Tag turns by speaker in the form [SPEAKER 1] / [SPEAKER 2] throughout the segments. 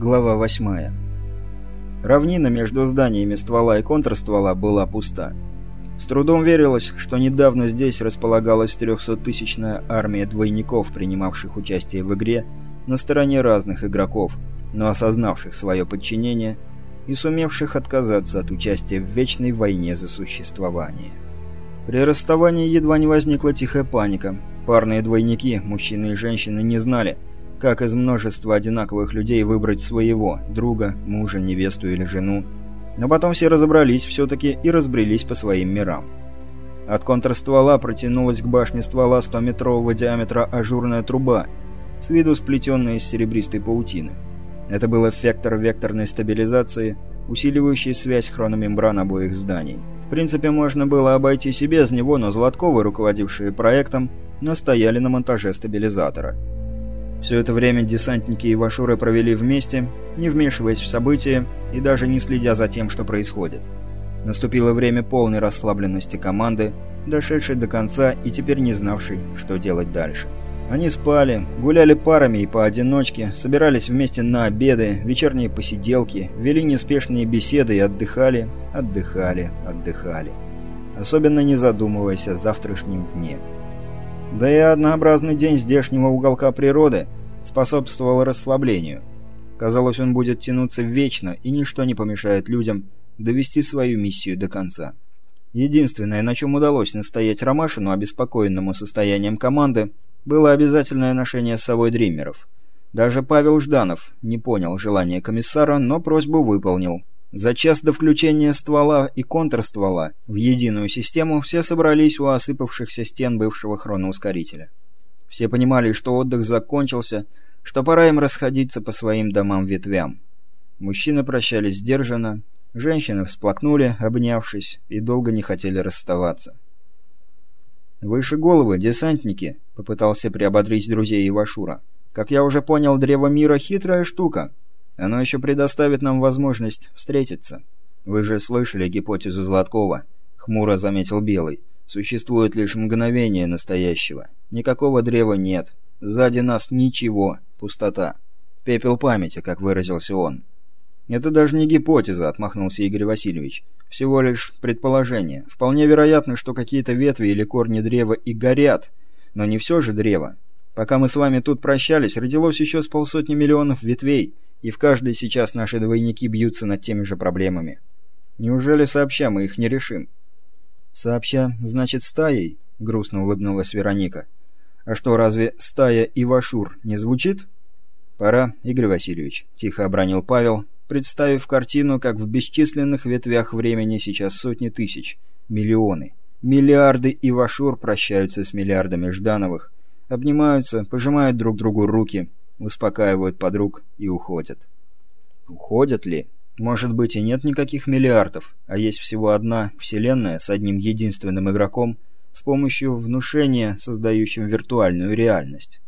[SPEAKER 1] Глава 8. Равнина между зданиями ствола и контрствола была пуста. С трудом верилось, что недавно здесь располагалась трехсоттысячная армия двойников, принимавших участие в игре на стороне разных игроков, но осознавших свое подчинение и сумевших отказаться от участия в вечной войне за существование. При расставании едва не возникла тихая паника. Парные двойники, мужчины и женщины, не знали, как из множества одинаковых людей выбрать своего, друга, мужа, невесту или жену. Но потом все разобрались все-таки и разбрелись по своим мирам. От контрствола протянулась к башне ствола 100-метрового диаметра ажурная труба, с виду сплетенная из серебристой паутины. Это был эффектор векторной стабилизации, усиливающий связь хрономембран обоих зданий. В принципе, можно было обойтись и без него, но Златковы, руководившие проектом, настояли на монтаже стабилизатора. Все это время десантники и Вашуры провели вместе, не вмешиваясь в события и даже не следя за тем, что происходит. Наступило время полной расслабленности команды, дошедшей до конца и теперь не знавшей, что делать дальше. Они спали, гуляли парами и поодиночке, собирались вместе на обеды, вечерние посиделки, вели неспешные беседы и отдыхали, отдыхали, отдыхали. Особенно не задумываясь о завтрашнем дне. Да и однообразный день здешнего уголка природы способствовал расслаблению. Казалось, он будет тянуться вечно, и ничто не помешает людям довести свою миссию до конца. Единственное, на чем удалось настоять Ромашину, обеспокоенному состоянием команды, было обязательное ношение с собой дриммеров. Даже Павел Жданов не понял желания комиссара, но просьбу выполнил. За час до включения ствола и контрствола в единую систему все собрались у осыпавшихся стен бывшего хроноускорителя. Все понимали, что отдых закончился, что пора им расходиться по своим домам-ветвям. Мужчины прощались сдержанно, женщины всплакнули, обнявшись, и долго не хотели расставаться. «Выше головы, десантники!» — попытался приободрить друзей Ивашура. «Как я уже понял, Древо Мира — хитрая штука. Оно еще предоставит нам возможность встретиться. Вы же слышали гипотезу Златкова, хмуро заметил Белый. Существует лишь мгновение настоящего. Никакого древа нет. Сзади нас ничего. Пустота. Пепел памяти, как выразился он. Это даже не гипотеза, отмахнулся Игорь Васильевич. Всего лишь предположение. Вполне вероятно, что какие-то ветви или корни древа и горят, но не все же древо. Пока мы с вами тут прощались, родилось еще с полсотни миллионов ветвей, и в каждой сейчас наши двойники бьются над теми же проблемами. Неужели сообща мы их не решим? Сообща, значит, стаей? Грустно улыбнулась Вероника. А что, разве стая Ивашур не звучит? Пора, Игорь Васильевич, тихо обронил Павел, представив картину, как в бесчисленных ветвях времени сейчас сотни тысяч, миллионы, миллиарды Ивашур прощаются с миллиардами Ждановых, обнимаются, пожимают друг другу руки, успокаивают подруг и уходят. Уходят ли? Может быть и нет никаких миллиардов, а есть всего одна вселенная с одним единственным игроком с помощью внушения, создающим виртуальную реальность.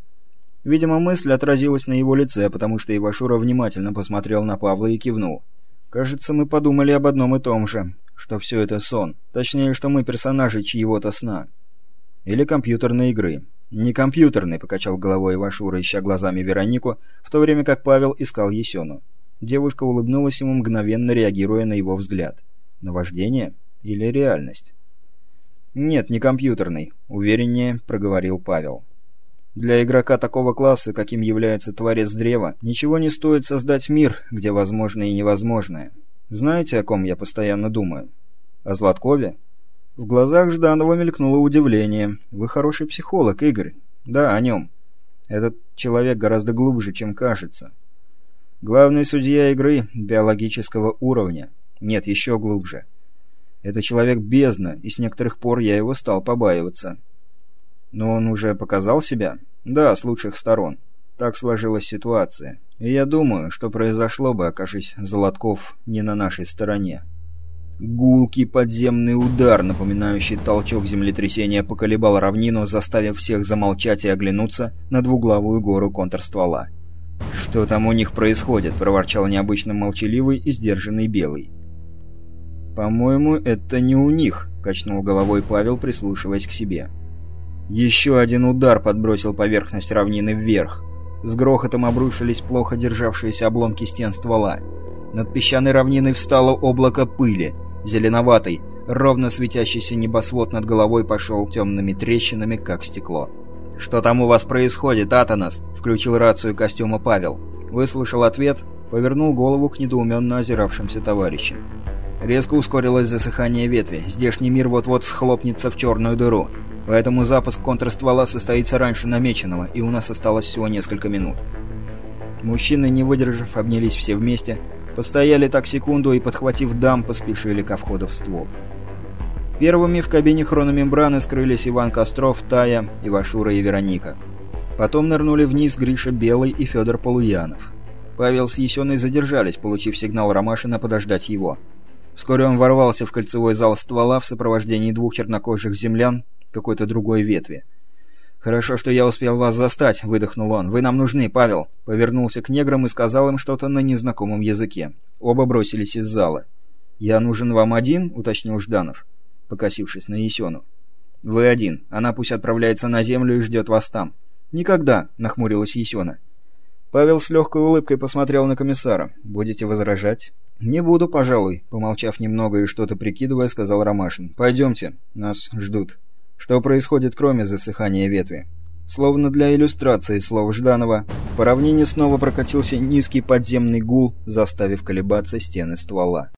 [SPEAKER 1] Видимо, мысль отразилась на его лице, потому что Ивашура внимательно посмотрел на Павла и кивнул. «Кажется, мы подумали об одном и том же, что все это сон. Точнее, что мы персонажи чьего-то сна. Или компьютерной игры. «Не компьютерный», — покачал головой Ивашура, ища глазами Веронику, в то время как Павел искал Есену. Девушка улыбнулась ему, мгновенно реагируя на его взгляд. «Наваждение? Или реальность?» «Нет, не компьютерный», — увереннее проговорил Павел. «Для игрока такого класса, каким является Творец Древа, ничего не стоит создать мир, где возможно и невозможное. Знаете, о ком я постоянно думаю? О Златкове?» В глазах Жданова мелькнуло удивление. «Вы хороший психолог, Игорь». «Да, о нем. Этот человек гораздо глубже, чем кажется. Главный судья игры биологического уровня. Нет, еще глубже. Это человек бездна, и с некоторых пор я его стал побаиваться. Но он уже показал себя? Да, с лучших сторон. Так сложилась ситуация. И я думаю, что произошло бы, окажись Золотков не на нашей стороне. Гулкий подземный удар, напоминающий толчок землетрясения, поколебал равнину, заставив всех замолчать и оглянуться на двуглавую гору контрствола. «Что там у них происходит?» – проворчал необычно молчаливый и сдержанный белый. «По-моему, это не у них», – качнул головой Павел, прислушиваясь к себе. Еще один удар подбросил поверхность равнины вверх. с грохотом обрушились плохо державшиеся обломки стен ствола. Над песчаной равниной встало облако пыли, зеленоватый, ровно светящийся небосвод над головой пошел темными трещинами, как стекло. «Что там у вас происходит, Атанас?» — включил рацию костюма Павел. Выслушал ответ, повернул голову к недоуменно озиравшимся товарищам. Резко ускорилось засыхание ветви. Здешний мир вот-вот схлопнется в черную дыру. Поэтому запуск контрствола состоится раньше намеченного, и у нас осталось всего несколько минут. Мужчины, не выдержав, обнялись все вместе, постояли так секунду и, подхватив дам, поспешили ко входу в ствол. Первыми в кабине хрономембраны скрылись Иван Костров, Тая, Ивашура и Вероника. Потом нырнули вниз Гриша Белый и Федор Полуянов. Павел с Есеной задержались, получив сигнал Ромашина подождать его. Вскоре он ворвался в кольцевой зал ствола в сопровождении двух чернокожих землян какой-то другой ветви. «Хорошо, что я успел вас застать», — выдохнул он. «Вы нам нужны, Павел». Повернулся к неграм и сказал им что-то на незнакомом языке. Оба бросились из зала. «Я нужен вам один?» — уточнил Жданов покосившись на Есену. «Вы один. Она пусть отправляется на землю и ждет вас там». «Никогда», — нахмурилась Есена. Павел с легкой улыбкой посмотрел на комиссара. «Будете возражать?» «Не буду, пожалуй», — помолчав немного и что-то прикидывая, сказал Ромашин. «Пойдемте. Нас ждут». Что происходит, кроме засыхания ветви? Словно для иллюстрации слов Жданова, по равнине снова прокатился низкий подземный гул, заставив колебаться стены ствола.